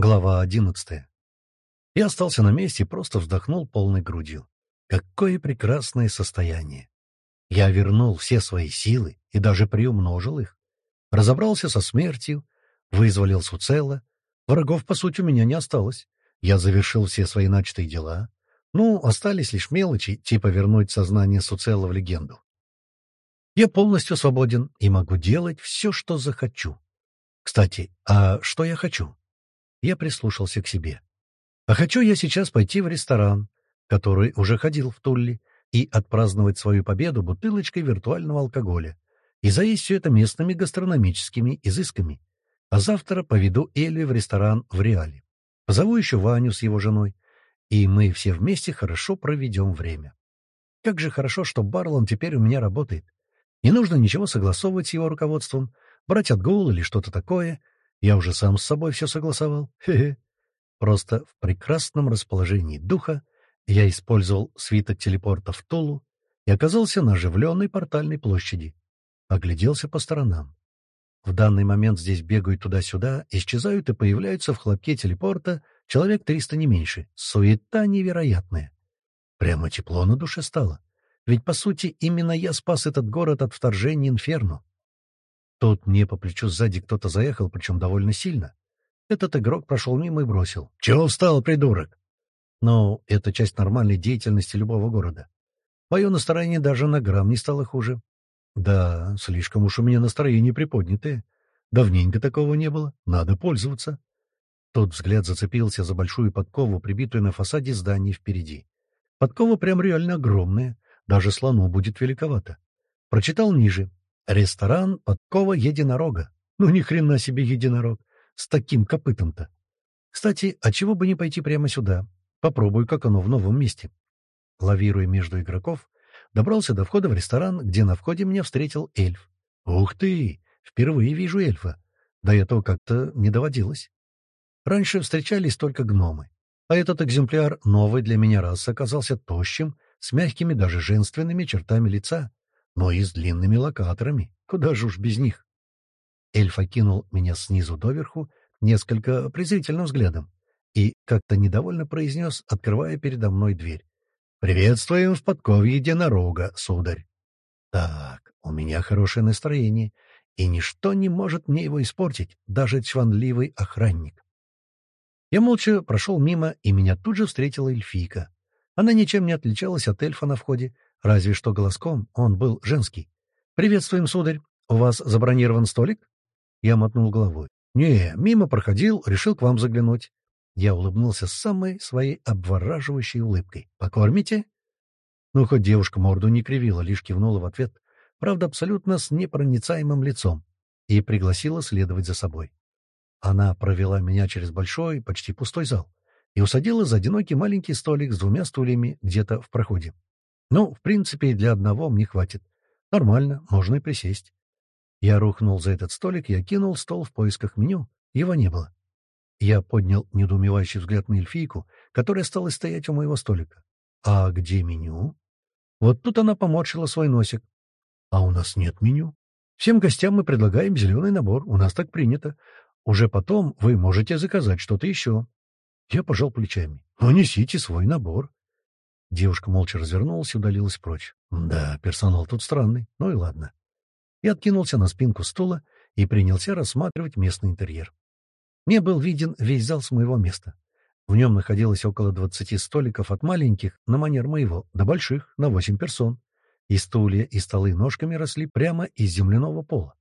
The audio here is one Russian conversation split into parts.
Глава одиннадцатая. Я остался на месте и просто вздохнул полной грудью. Какое прекрасное состояние! Я вернул все свои силы и даже приумножил их. Разобрался со смертью, вызволил Суцела. Врагов, по сути, у меня не осталось. Я завершил все свои начатые дела. Ну, остались лишь мелочи, типа вернуть сознание Суцела в легенду. Я полностью свободен и могу делать все, что захочу. Кстати, а что я хочу? Я прислушался к себе. А хочу я сейчас пойти в ресторан, который уже ходил в Тулли, и отпраздновать свою победу бутылочкой виртуального алкоголя, и заесть все это местными гастрономическими изысками. А завтра поведу Элли в ресторан в Реале. Позову еще Ваню с его женой, и мы все вместе хорошо проведем время. Как же хорошо, что Барлон теперь у меня работает. Не нужно ничего согласовывать с его руководством, брать отгул или что-то такое — я уже сам с собой все согласовал. Хе-хе. Просто в прекрасном расположении духа я использовал свиток телепорта в Тулу и оказался на оживленной портальной площади. Огляделся по сторонам. В данный момент здесь бегают туда-сюда, исчезают и появляются в хлопке телепорта человек триста не меньше. Суета невероятная. Прямо тепло на душе стало. Ведь, по сути, именно я спас этот город от вторжения Инферно. Тут мне по плечу сзади кто-то заехал, причем довольно сильно. Этот игрок прошел мимо и бросил. «Чего встал, придурок?» Но это часть нормальной деятельности любого города. Мое настроение даже на грамм не стало хуже. Да, слишком уж у меня настроение приподнятое. Давненько такого не было. Надо пользоваться. Тот взгляд зацепился за большую подкову, прибитую на фасаде здания впереди. Подкова прям реально огромная. Даже слону будет великовато. Прочитал ниже. Ресторан «Подкова единорога». Ну, ни хрена себе единорог. С таким копытом-то. Кстати, а чего бы не пойти прямо сюда? Попробую, как оно в новом месте. Лавируя между игроков, добрался до входа в ресторан, где на входе меня встретил эльф. Ух ты! Впервые вижу эльфа. До этого как-то не доводилось. Раньше встречались только гномы. А этот экземпляр новый для меня расы оказался тощим, с мягкими даже женственными чертами лица но и с длинными локаторами. Куда же уж без них? Эльф окинул меня снизу доверху несколько презрительным взглядом и как-то недовольно произнес, открывая передо мной дверь. «Приветствуем в подковье единорога, сударь!» «Так, у меня хорошее настроение, и ничто не может мне его испортить, даже чванливый охранник». Я молча прошел мимо, и меня тут же встретила эльфийка. Она ничем не отличалась от эльфа на входе, Разве что голоском он был женский. «Приветствуем, сударь. У вас забронирован столик?» Я мотнул головой. «Не, мимо проходил, решил к вам заглянуть». Я улыбнулся самой своей обвораживающей улыбкой. «Покормите?» Ну, хоть девушка морду не кривила, лишь кивнула в ответ, правда, абсолютно с непроницаемым лицом, и пригласила следовать за собой. Она провела меня через большой, почти пустой зал и усадила за одинокий маленький столик с двумя стульями где-то в проходе. Ну, в принципе, для одного мне хватит. Нормально, можно и присесть. Я рухнул за этот столик и окинул стол в поисках меню. Его не было. Я поднял недоумевающий взгляд на эльфийку, которая стала стоять у моего столика. «А где меню?» Вот тут она поморщила свой носик. «А у нас нет меню. Всем гостям мы предлагаем зеленый набор, у нас так принято. Уже потом вы можете заказать что-то еще». Я пожал плечами. «Ну, несите свой набор». Девушка молча развернулась и удалилась прочь. Да, персонал тут странный, ну и ладно. Я откинулся на спинку стула и принялся рассматривать местный интерьер. Мне был виден весь зал с моего места. В нем находилось около двадцати столиков от маленьких, на манер моего, до больших, на восемь персон. И стулья, и столы ножками росли прямо из земляного пола.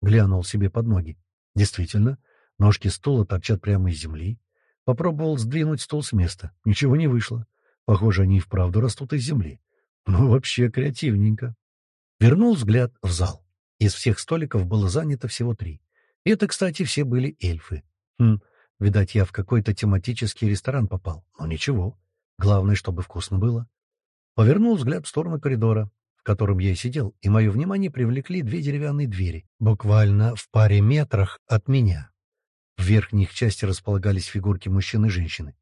Глянул себе под ноги. Действительно, ножки стула торчат прямо из земли. Попробовал сдвинуть стул с места. Ничего не вышло. Похоже, они и вправду растут из земли. Ну, вообще креативненько. Вернул взгляд в зал. Из всех столиков было занято всего три. Это, кстати, все были эльфы. Хм, видать, я в какой-то тематический ресторан попал. Но ничего. Главное, чтобы вкусно было. Повернул взгляд в сторону коридора, в котором я и сидел, и мое внимание привлекли две деревянные двери, буквально в паре метрах от меня. В верхних части располагались фигурки мужчин и женщины.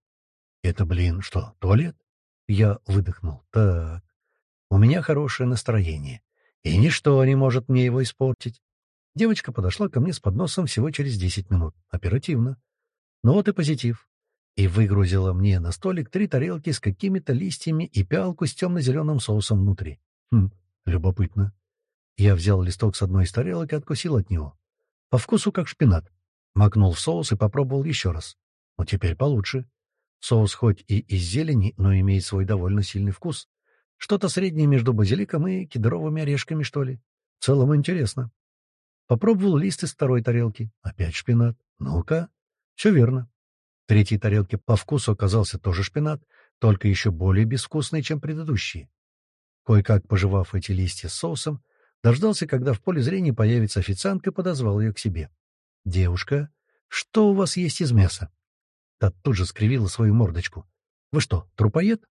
Это, блин, что, туалет? Я выдохнул. Так, у меня хорошее настроение, и ничто не может мне его испортить. Девочка подошла ко мне с подносом всего через десять минут. Оперативно. Ну вот и позитив. И выгрузила мне на столик три тарелки с какими-то листьями и пиалку с темно-зеленым соусом внутри. Хм, любопытно. Я взял листок с одной из тарелок и откусил от него. По вкусу как шпинат. Макнул в соус и попробовал еще раз. Ну, теперь получше. Соус хоть и из зелени, но имеет свой довольно сильный вкус. Что-то среднее между базиликом и кедровыми орешками, что ли. В целом интересно. Попробовал лист из второй тарелки. Опять шпинат. Ну-ка. Все верно. В третьей тарелке по вкусу оказался тоже шпинат, только еще более безвкусный, чем предыдущие. Кое-как пожевав эти листья с соусом, дождался, когда в поле зрения появится официантка, и подозвал ее к себе. «Девушка, что у вас есть из мяса?» Та тут же скривила свою мордочку. «Вы что, трупоед?»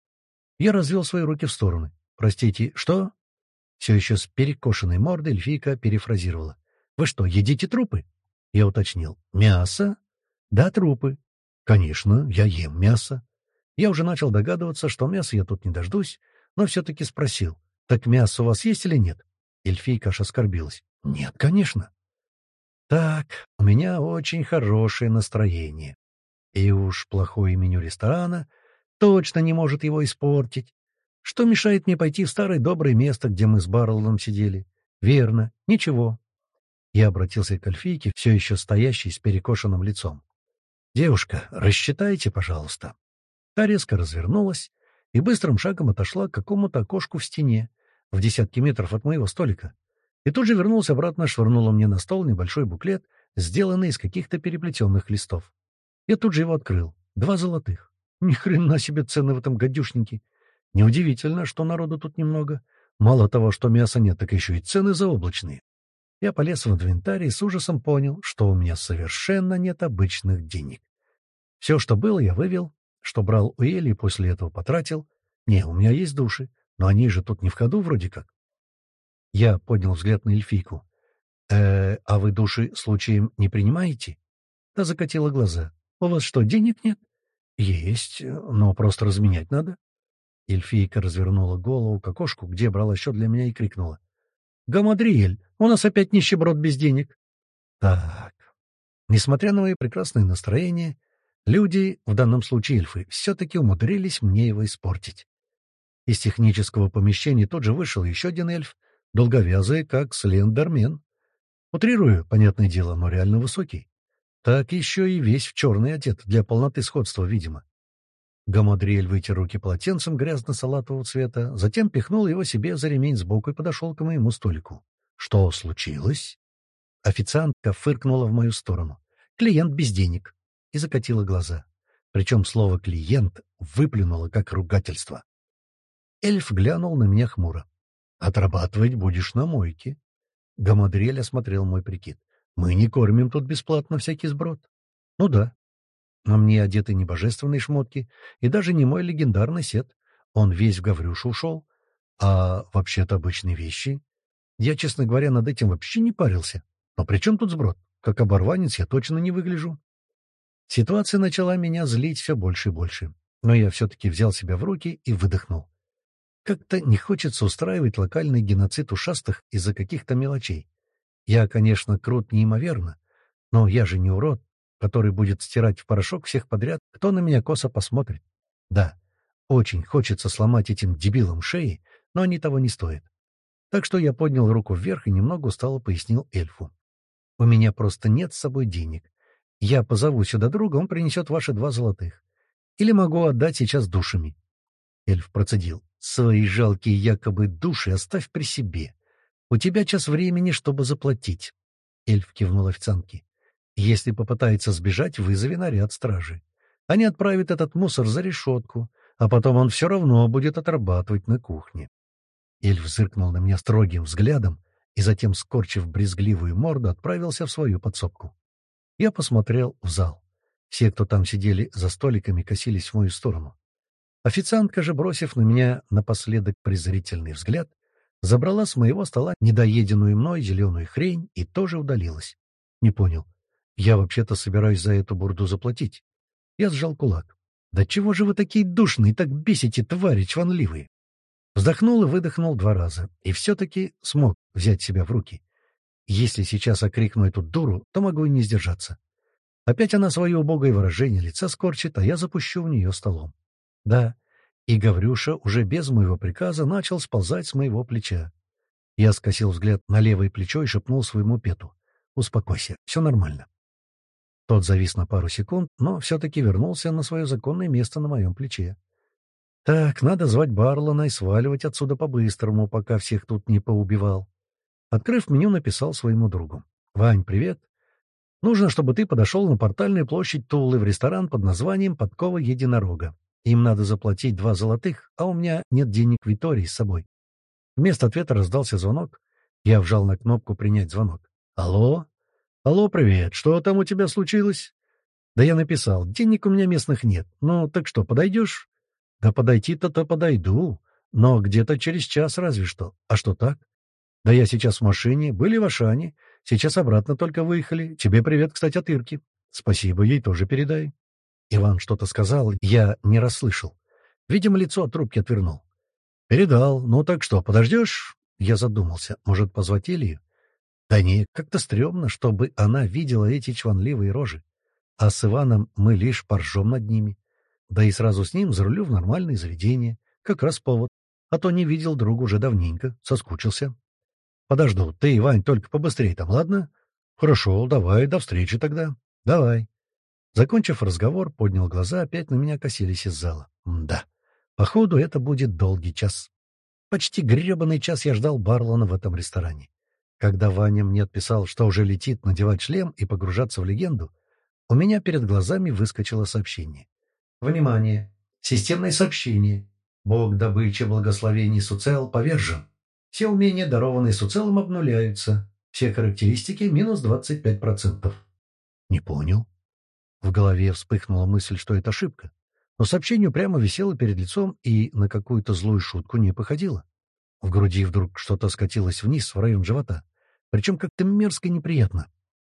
Я развел свои руки в стороны. «Простите, что?» Все еще с перекошенной мордой эльфийка перефразировала. «Вы что, едите трупы?» Я уточнил. «Мясо?» «Да, трупы». «Конечно, я ем мясо». Я уже начал догадываться, что мяса я тут не дождусь, но все-таки спросил. «Так мясо у вас есть или нет?» Эльфийка аж оскорбилась. «Нет, конечно». «Так, у меня очень хорошее настроение. И уж плохое меню ресторана точно не может его испортить. Что мешает мне пойти в старое доброе место, где мы с Барлоном сидели? Верно, ничего. Я обратился к Альфийке, все еще стоящей с перекошенным лицом. «Девушка, рассчитайте, пожалуйста». Та резко развернулась и быстрым шагом отошла к какому-то окошку в стене, в десятки метров от моего столика. И тут же вернулась обратно, швырнула мне на стол небольшой буклет, сделанный из каких-то переплетенных листов. Я тут же его открыл. Два золотых. Ни хрена себе цены в этом гадюшнике. Неудивительно, что народу тут немного. Мало того, что мяса нет, так еще и цены заоблачные. Я полез в инвентарь и с ужасом понял, что у меня совершенно нет обычных денег. Все, что было, я вывел, что брал у Эли и после этого потратил. Не, у меня есть души, но они же тут не в ходу вроде как. Я поднял взгляд на эльфийку. «Э, а вы души случаем не принимаете?» Та закатила глаза. «У вас что, денег нет?» «Есть, но просто разменять надо». Эльфийка развернула голову к окошку, где брала счет для меня, и крикнула. «Гамадриэль, у нас опять нищеброд без денег». Так, несмотря на мои прекрасное настроение, люди, в данном случае эльфы, все-таки умудрились мне его испортить. Из технического помещения тут же вышел еще один эльф, долговязый, как слендермен. Утрирую, понятное дело, но реально высокий. Так еще и весь в черный одет, для полноты сходства, видимо. Гамадриэль вытер руки полотенцем грязно-салатового цвета, затем пихнул его себе за ремень сбоку и подошел к моему столику. «Что случилось?» Официантка фыркнула в мою сторону. «Клиент без денег». И закатила глаза. Причем слово «клиент» выплюнуло как ругательство. Эльф глянул на меня хмуро. «Отрабатывать будешь на мойке». Гамадриэль осмотрел мой прикид. «Мы не кормим тут бесплатно всякий сброд». «Ну да, на мне одеты не божественные шмотки и даже не мой легендарный сет. Он весь в Гаврюшу ушел. А вообще-то обычные вещи. Я, честно говоря, над этим вообще не парился. Но при чем тут сброд? Как оборванец я точно не выгляжу. Ситуация начала меня злить все больше и больше. Но я все-таки взял себя в руки и выдохнул. Как-то не хочется устраивать локальный геноцид ушастых из-за каких-то мелочей. Я, конечно, крут неимоверно, но я же не урод, который будет стирать в порошок всех подряд, кто на меня косо посмотрит. Да, очень хочется сломать этим дебилам шеи, но они того не стоят. Так что я поднял руку вверх и немного устало пояснил эльфу. «У меня просто нет с собой денег. Я позову сюда друга, он принесет ваши два золотых. Или могу отдать сейчас душами». Эльф процедил. «Свои жалкие якобы души оставь при себе. У тебя час времени, чтобы заплатить». Эльф кивнул официантке. Если попытается сбежать, вызови наряд стражи. Они отправят этот мусор за решетку, а потом он все равно будет отрабатывать на кухне. Эльф зыркнул на меня строгим взглядом и затем, скорчив брезгливую морду, отправился в свою подсобку. Я посмотрел в зал. Все, кто там сидели за столиками, косились в мою сторону. Официантка же, бросив на меня напоследок презрительный взгляд, забрала с моего стола недоеденную мной зеленую хрень и тоже удалилась. Не понял, я вообще-то собираюсь за эту бурду заплатить. Я сжал кулак. «Да чего же вы такие душные, так бесите, твари чванливые?» Вздохнул и выдохнул два раза, и все-таки смог взять себя в руки. Если сейчас окрикну эту дуру, то могу и не сдержаться. Опять она свое убогое выражение лица скорчит, а я запущу в нее столом. Да, и Гаврюша уже без моего приказа начал сползать с моего плеча. Я скосил взгляд на левое плечо и шепнул своему пету. «Успокойся, все нормально». Тот завис на пару секунд, но все-таки вернулся на свое законное место на моем плече. Так, надо звать Барлона и сваливать отсюда по-быстрому, пока всех тут не поубивал. Открыв меню, написал своему другу. «Вань, привет. Нужно, чтобы ты подошел на портальную площадь Тулы в ресторан под названием «Подкова единорога». Им надо заплатить два золотых, а у меня нет денег Витории с собой. Вместо ответа раздался звонок. Я вжал на кнопку «Принять звонок». «Алло? Алло, привет. Что там у тебя случилось?» «Да я написал. Денег у меня местных нет. Ну, так что, подойдешь?» Да подойти-то-то подойду, но где-то через час разве что. А что так? Да я сейчас в машине, были в Ашане, сейчас обратно только выехали. Тебе привет, кстати, от Ирки. Спасибо, ей тоже передай. Иван что-то сказал, я не расслышал. Видимо, лицо от трубки отвернул. Передал. Ну так что, подождешь? Я задумался. Может, позвать Илью? Да не, как-то стрёмно, чтобы она видела эти чванливые рожи. А с Иваном мы лишь поржем над ними. Да и сразу с ним зарулю в нормальное заведение. Как раз повод. А то не видел друга уже давненько. Соскучился. Подожду. Ты, Вань, только побыстрее там, ладно? Хорошо, давай, до встречи тогда. Давай. Закончив разговор, поднял глаза, опять на меня косились из зала. да. Походу, это будет долгий час. Почти гребаный час я ждал Барлона в этом ресторане. Когда Ваня мне отписал, что уже летит надевать шлем и погружаться в легенду, у меня перед глазами выскочило сообщение. Внимание! Системное сообщение. Бог добычи благословений Суцел повержен. Все умения, дарованные Суцелом, обнуляются. Все характеристики минус 25%. Не понял. В голове вспыхнула мысль, что это ошибка. Но сообщение прямо висело перед лицом и на какую-то злую шутку не походило. В груди вдруг что-то скатилось вниз, в район живота. Причем как-то мерзко неприятно.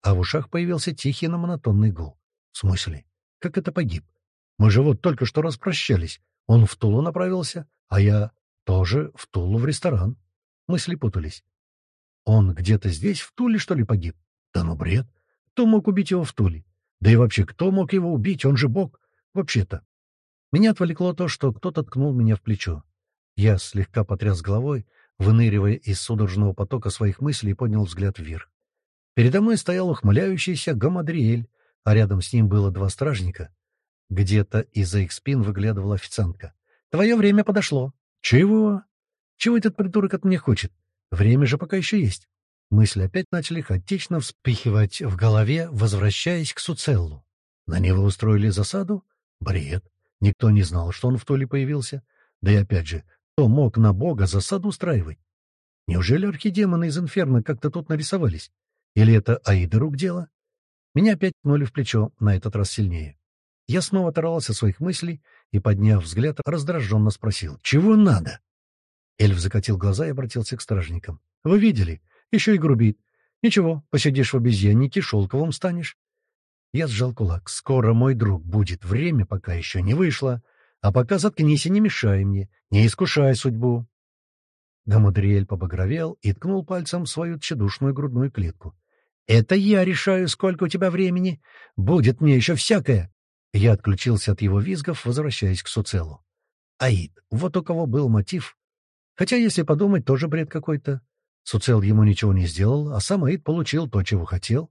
А в ушах появился тихий, но монотонный гул. В смысле? Как это погиб? Мы же вот только что распрощались. Он в Тулу направился, а я тоже в Тулу в ресторан. Мысли путались. Он где-то здесь, в Туле, что ли, погиб? Да ну бред. Кто мог убить его в Туле? Да и вообще, кто мог его убить? Он же бог. Вообще-то. Меня отвлекло то, что кто-то ткнул меня в плечо. Я слегка потряс головой, выныривая из судорожного потока своих мыслей, и поднял взгляд вверх. Передо мной стоял ухмыляющийся Гамадриэль, а рядом с ним было два стражника. Где-то из-за их спин выглядывала официантка. «Твое время подошло». «Чего? Чего этот придурок от меня хочет? Время же пока еще есть». Мысли опять начали хаотично вспихивать в голове, возвращаясь к Суцеллу. На него устроили засаду? Бред. Никто не знал, что он в Толе появился. Да и опять же, кто мог на бога засаду устраивать? Неужели архидемоны из Инферно как-то тут нарисовались? Или это Аида рук дело? Меня опять пнули в плечо, на этот раз сильнее. Я снова оторвался от своих мыслей и, подняв взгляд, раздраженно спросил, «Чего надо?» Эльф закатил глаза и обратился к стражникам. «Вы видели? Еще и грубит. Ничего, посидишь в обезьяннике, шелковым станешь». Я сжал кулак. «Скоро, мой друг, будет. Время пока еще не вышло. А пока заткнись и не мешай мне. Не искушай судьбу». Гамадриэль побагровел и ткнул пальцем в свою тщедушную грудную клетку. «Это я решаю, сколько у тебя времени. Будет мне еще всякое. Я отключился от его визгов, возвращаясь к Суцелу. Аид, вот у кого был мотив. Хотя, если подумать, тоже бред какой-то. Суцел ему ничего не сделал, а сам Аид получил то, чего хотел.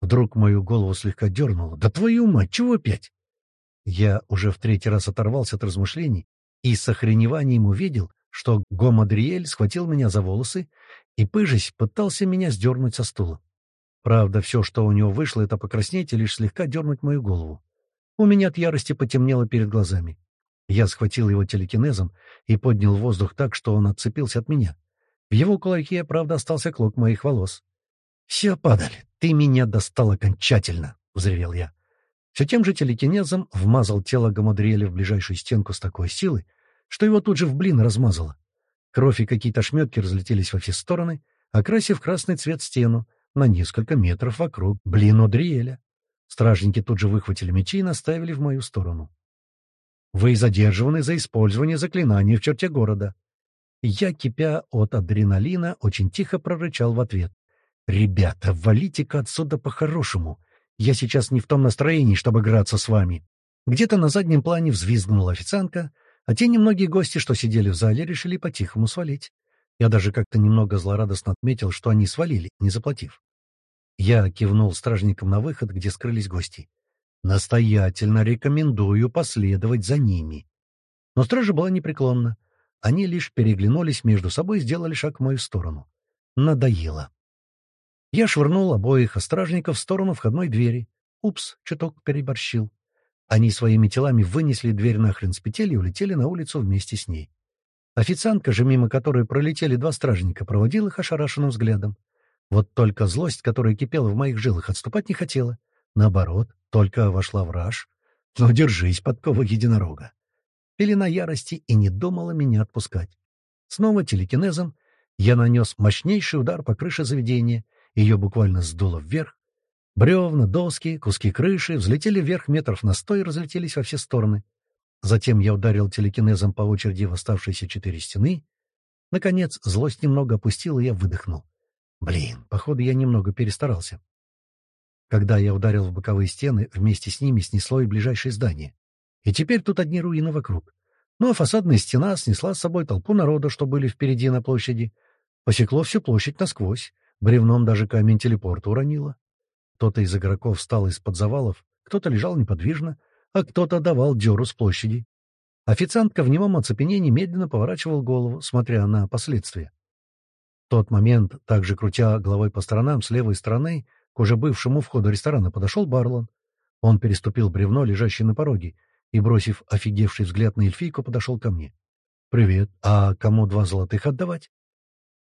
Вдруг мою голову слегка дернуло. «Да твою мать, чего опять?» Я уже в третий раз оторвался от размышлений и с охреневанием увидел, что Гомадриэль схватил меня за волосы и, пыжись, пытался меня сдернуть со стула. Правда, все, что у него вышло, это покраснеть и лишь слегка дернуть мою голову. У меня от ярости потемнело перед глазами. Я схватил его телекинезом и поднял воздух так, что он отцепился от меня. В его кулаке, правда, остался клок моих волос. «Все, падаль, ты меня достал окончательно!» — взревел я. Все тем же телекинезом вмазал тело Гамадриэля в ближайшую стенку с такой силой, что его тут же в блин размазало. Кровь и какие-то ошметки разлетелись во все стороны, окрасив красный цвет стену на несколько метров вокруг блину Дриэля. Стражники тут же выхватили мечи и наставили в мою сторону. «Вы задержаны за использование заклинания в черте города». Я, кипя от адреналина, очень тихо прорычал в ответ. «Ребята, валите-ка отсюда по-хорошему. Я сейчас не в том настроении, чтобы играться с вами». Где-то на заднем плане взвизгнула официантка, а те немногие гости, что сидели в зале, решили по-тихому свалить. Я даже как-то немного злорадостно отметил, что они свалили, не заплатив. Я кивнул стражникам на выход, где скрылись гости. Настоятельно рекомендую последовать за ними. Но стража была непреклонна. Они лишь переглянулись между собой и сделали шаг в мою сторону. Надоело. Я швырнул обоих стражников в сторону входной двери. Упс, чуток переборщил. Они своими телами вынесли дверь нахрен с петель и улетели на улицу вместе с ней. Официантка же, мимо которой пролетели два стражника, проводила их ошарашенным взглядом. Вот только злость, которая кипела в моих жилах, отступать не хотела. Наоборот, только вошла в раж. Но держись, подкова единорога. Пелена ярости и не думала меня отпускать. Снова телекинезом я нанес мощнейший удар по крыше заведения, ее буквально сдуло вверх. Бревна, доски, куски крыши взлетели вверх метров на сто и разлетелись во все стороны. Затем я ударил телекинезом по очереди в оставшиеся четыре стены. Наконец, злость немного опустила, и я выдохнул. Блин, походу, я немного перестарался. Когда я ударил в боковые стены, вместе с ними снесло и ближайшее здание. И теперь тут одни руины вокруг. Ну а фасадная стена снесла с собой толпу народа, что были впереди на площади. Посекло всю площадь насквозь. Бревном даже камень телепорта уронило. Кто-то из игроков встал из-под завалов, кто-то лежал неподвижно, а кто-то давал дёру с площади. Официантка в немом оцепенении медленно поворачивал голову, смотря на последствия. В тот момент, также крутя головой по сторонам, с левой стороны, к уже бывшему входу ресторана подошел Барлон. Он переступил бревно, лежащее на пороге, и, бросив офигевший взгляд на эльфийку, подошел ко мне. «Привет. А кому два золотых отдавать?»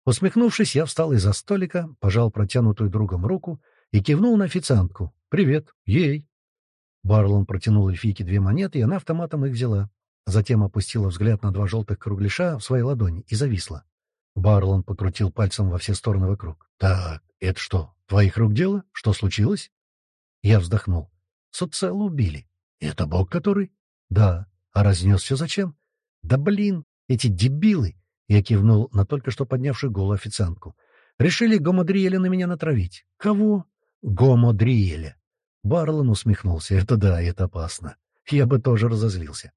Усмехнувшись, я встал из-за столика, пожал протянутую другом руку и кивнул на официантку. «Привет. Ей!» Барлон протянул эльфийке две монеты, и она автоматом их взяла. Затем опустила взгляд на два желтых кругляша в своей ладони и зависла. Барлон покрутил пальцем во все стороны вокруг. «Так, это что, твоих рук дело? Что случилось?» Я вздохнул. «Суцелла убили. Это бог который?» «Да. А разнес все зачем?» «Да блин, эти дебилы!» Я кивнул на только что поднявшую голову официантку. «Решили Гомодриэля на меня натравить». «Кого?» «Гомодриэля». Барлон усмехнулся. «Это да, это опасно. Я бы тоже разозлился».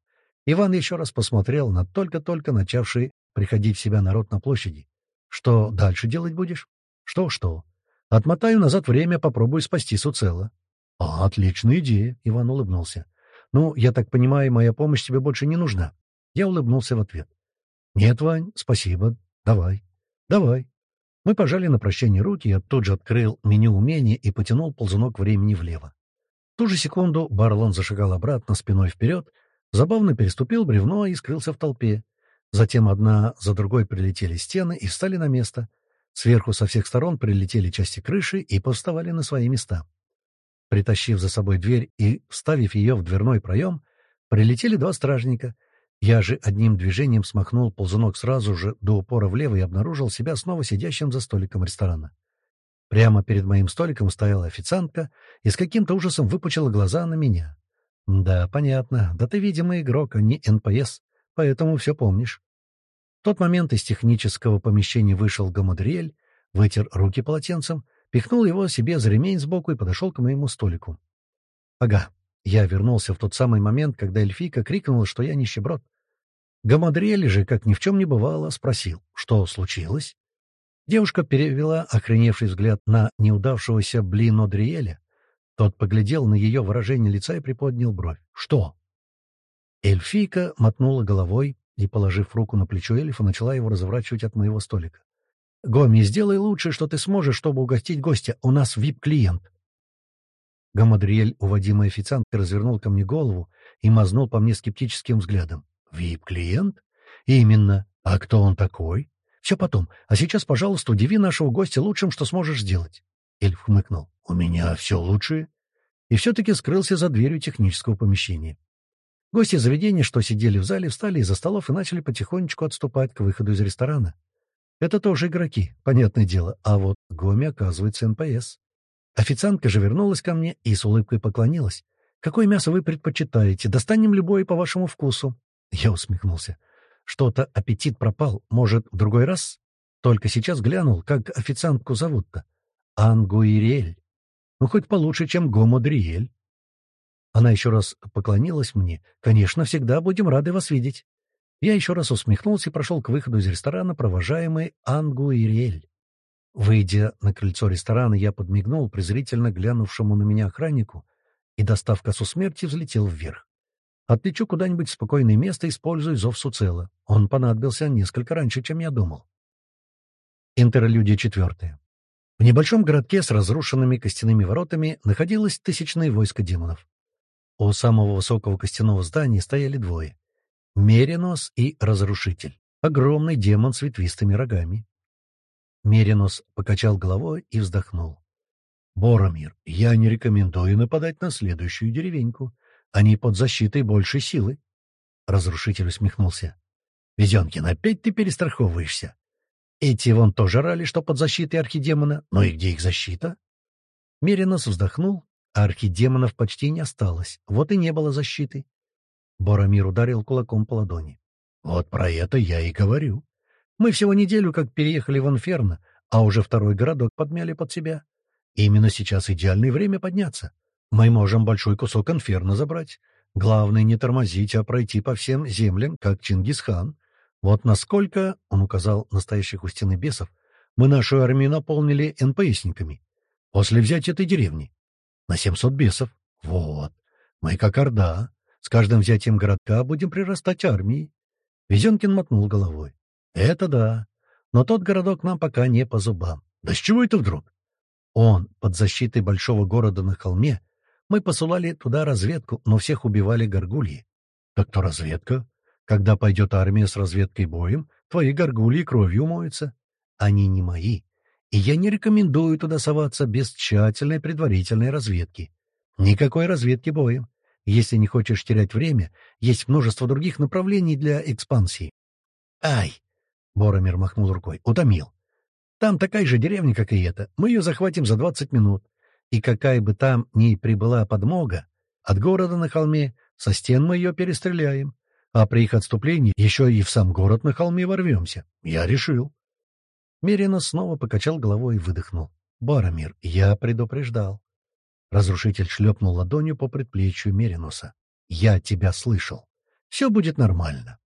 Иван еще раз посмотрел на только-только начавший приходить в себя народ на площади. «Что дальше делать будешь?» «Что-что?» «Отмотаю назад время, попробую спасти Суцела». «А, отличная идея», — Иван улыбнулся. «Ну, я так понимаю, моя помощь тебе больше не нужна». Я улыбнулся в ответ. «Нет, Вань, спасибо. Давай. Давай». Мы пожали на прощание руки, я тут же открыл меню умения и потянул ползунок времени влево. В ту же секунду Барлон зашагал обратно спиной вперед, забавно переступил бревно и скрылся в толпе. Затем одна за другой прилетели стены и встали на место. Сверху со всех сторон прилетели части крыши и повставали на свои места. Притащив за собой дверь и вставив ее в дверной проем, прилетели два стражника. Я же одним движением смахнул ползунок сразу же до упора влево и обнаружил себя снова сидящим за столиком ресторана. Прямо перед моим столиком стояла официантка и с каким-то ужасом выпучила глаза на меня. «Да, понятно. Да ты, видимо, игрок, а не НПС, поэтому все помнишь». В тот момент из технического помещения вышел Гамадриэль, вытер руки полотенцем — пихнул его себе за ремень сбоку и подошел к моему столику. Ага, я вернулся в тот самый момент, когда эльфийка крикнула, что я нищеброд. Гамадриэль же, как ни в чем не бывало, спросил, что случилось. Девушка перевела охреневший взгляд на неудавшегося Блино Дриэля. Тот поглядел на ее выражение лица и приподнял бровь. «Что?» Эльфийка мотнула головой и, положив руку на плечо эльфа, начала его разворачивать от моего столика. Гоми, сделай лучше, что ты сможешь, чтобы угостить гостя. У нас вип-клиент. Гамадриэль, уводимый официанткой, развернул ко мне голову и мазнул по мне скептическим взглядом. «Вип-клиент? Именно. А кто он такой? Все потом. А сейчас, пожалуйста, удиви нашего гостя лучшим, что сможешь сделать». Эльф хмыкнул. «У меня все лучшее». И все-таки скрылся за дверью технического помещения. Гости заведения, что сидели в зале, встали из-за столов и начали потихонечку отступать к выходу из ресторана. Это тоже игроки, понятное дело, а вот Гоми, оказывается, НПС. Официантка же вернулась ко мне и с улыбкой поклонилась. «Какое мясо вы предпочитаете? Достанем любое по вашему вкусу». Я усмехнулся. «Что-то аппетит пропал. Может, в другой раз?» Только сейчас глянул, как официантку зовут-то. Ангуирель. Ну, хоть получше, чем Гомодриэль. Она еще раз поклонилась мне. «Конечно, всегда будем рады вас видеть». Я еще раз усмехнулся и прошел к выходу из ресторана, провожаемый Ангу и Риэль. Выйдя на крыльцо ресторана, я подмигнул презрительно глянувшему на меня охраннику и, достав косу смерти, взлетел вверх. Отлечу куда-нибудь в спокойное место, используя зов Суцела. Он понадобился несколько раньше, чем я думал. Интерлюдия четвертая. В небольшом городке с разрушенными костяными воротами находилось тысячное войско демонов. У самого высокого костяного здания стояли двое — Меринос и Разрушитель, огромный демон с ветвистыми рогами. Меринос покачал головой и вздохнул. «Боромир, я не рекомендую нападать на следующую деревеньку. Они под защитой большей силы». Разрушитель усмехнулся. «Везенкин, опять ты перестраховываешься. Эти вон тоже рали, что под защитой архидемона, но и где их защита?» Меринос вздохнул а архидемонов почти не осталось, вот и не было защиты. Боромир ударил кулаком по ладони. «Вот про это я и говорю. Мы всего неделю как переехали в Инферно, а уже второй городок подмяли под себя. Именно сейчас идеальное время подняться. Мы можем большой кусок Инферно забрать. Главное не тормозить, а пройти по всем землям, как Чингисхан. Вот насколько, — он указал настоящих у стены бесов, — мы нашу армию наполнили НПСниками. После взятия этой деревни на 700 бесов. Вот. Мы как Орда. С каждым взятием городка будем прирастать армией. Везенкин мотнул головой. Это да. Но тот городок нам пока не по зубам. Да с чего это вдруг? Он под защитой большого города на холме. Мы посылали туда разведку, но всех убивали горгульи. Так то разведка. Когда пойдет армия с разведкой боем, твои горгульи кровью умоются. Они не мои и я не рекомендую туда соваться без тщательной предварительной разведки. Никакой разведки боем. Если не хочешь терять время, есть множество других направлений для экспансии. «Ай!» — Боромир махнул рукой. «Утомил. Там такая же деревня, как и эта. Мы ее захватим за двадцать минут. И какая бы там ни прибыла подмога, от города на холме, со стен мы ее перестреляем. А при их отступлении еще и в сам город на холме ворвемся. Я решил. Мерина снова покачал головой и выдохнул. «Баромир, я предупреждал». Разрушитель шлепнул ладонью по предплечью Меринуса. «Я тебя слышал. Все будет нормально».